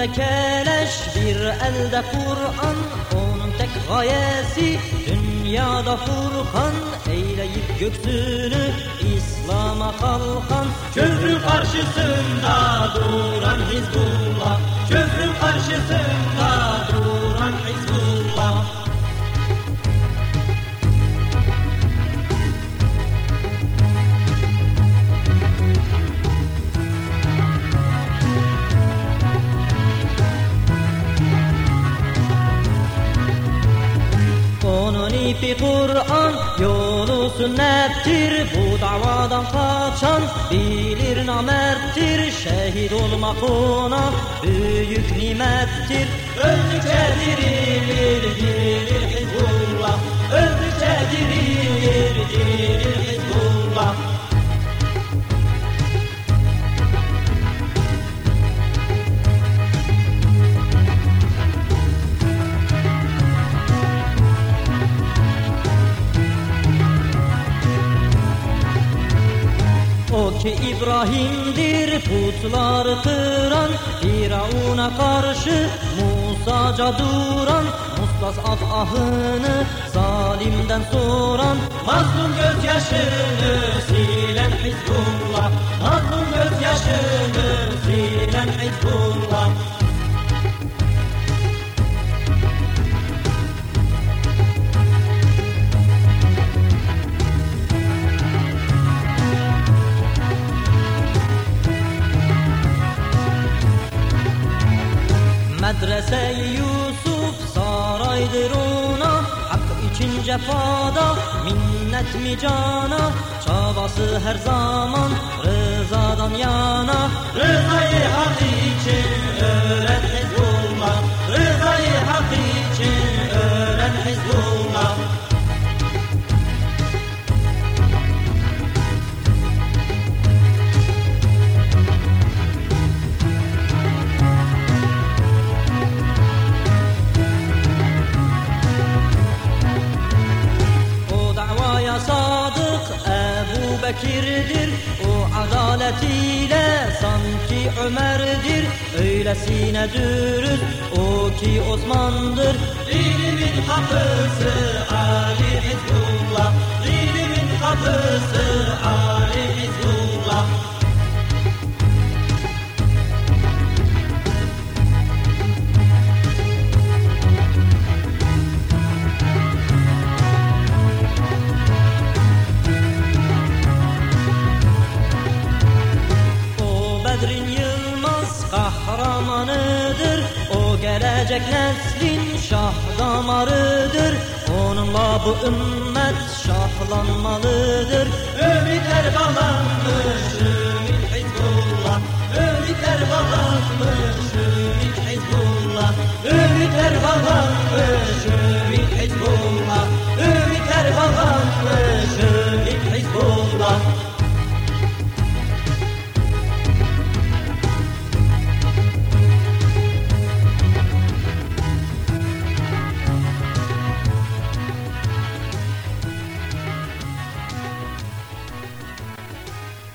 elinde keleş bir elde Kur'an. Onun tek gayesi dünyada furkan. Eyleyip göksünü İslam'a kalkan. Köprü karşısında duran Hizbullah. Köprü karşısında ipi Kur'an, yolu sünnettir. Bu davadan kaçan bilir namerttir. Şehit olmak ona büyük nimettir. Öldükçe dirilir, dirilir. Hizbullah ki İbrahim'dir putlar kıran Firavun'a karşı Musaca duran Mustasaf ahını zalimden soran. Mazlum gözyaşını silen Hizbullah Mazlum gözyaşını silen Hizbullah Medrese Yusuf saraydır ona. Hak için cefada minnet mi cana? Çabası her zaman rızadan yana. Rızayı hak için öğren Bekir'dir O adaletiyle sanki Ömer'dir. Öylesine dürüst o ki Osman'dır. Dilimin kapısı Ali Hizbullah Dilimin kapısı Ali gelecek neslin şah damarıdır. Onunla bu ümmet şahlanmalıdır. Ümitler bağlanmış Ümit Hizbullah. Ümitler bağlanmış Ümit Hizbullah. Ümitler bağlanmış Ümit Hizbullah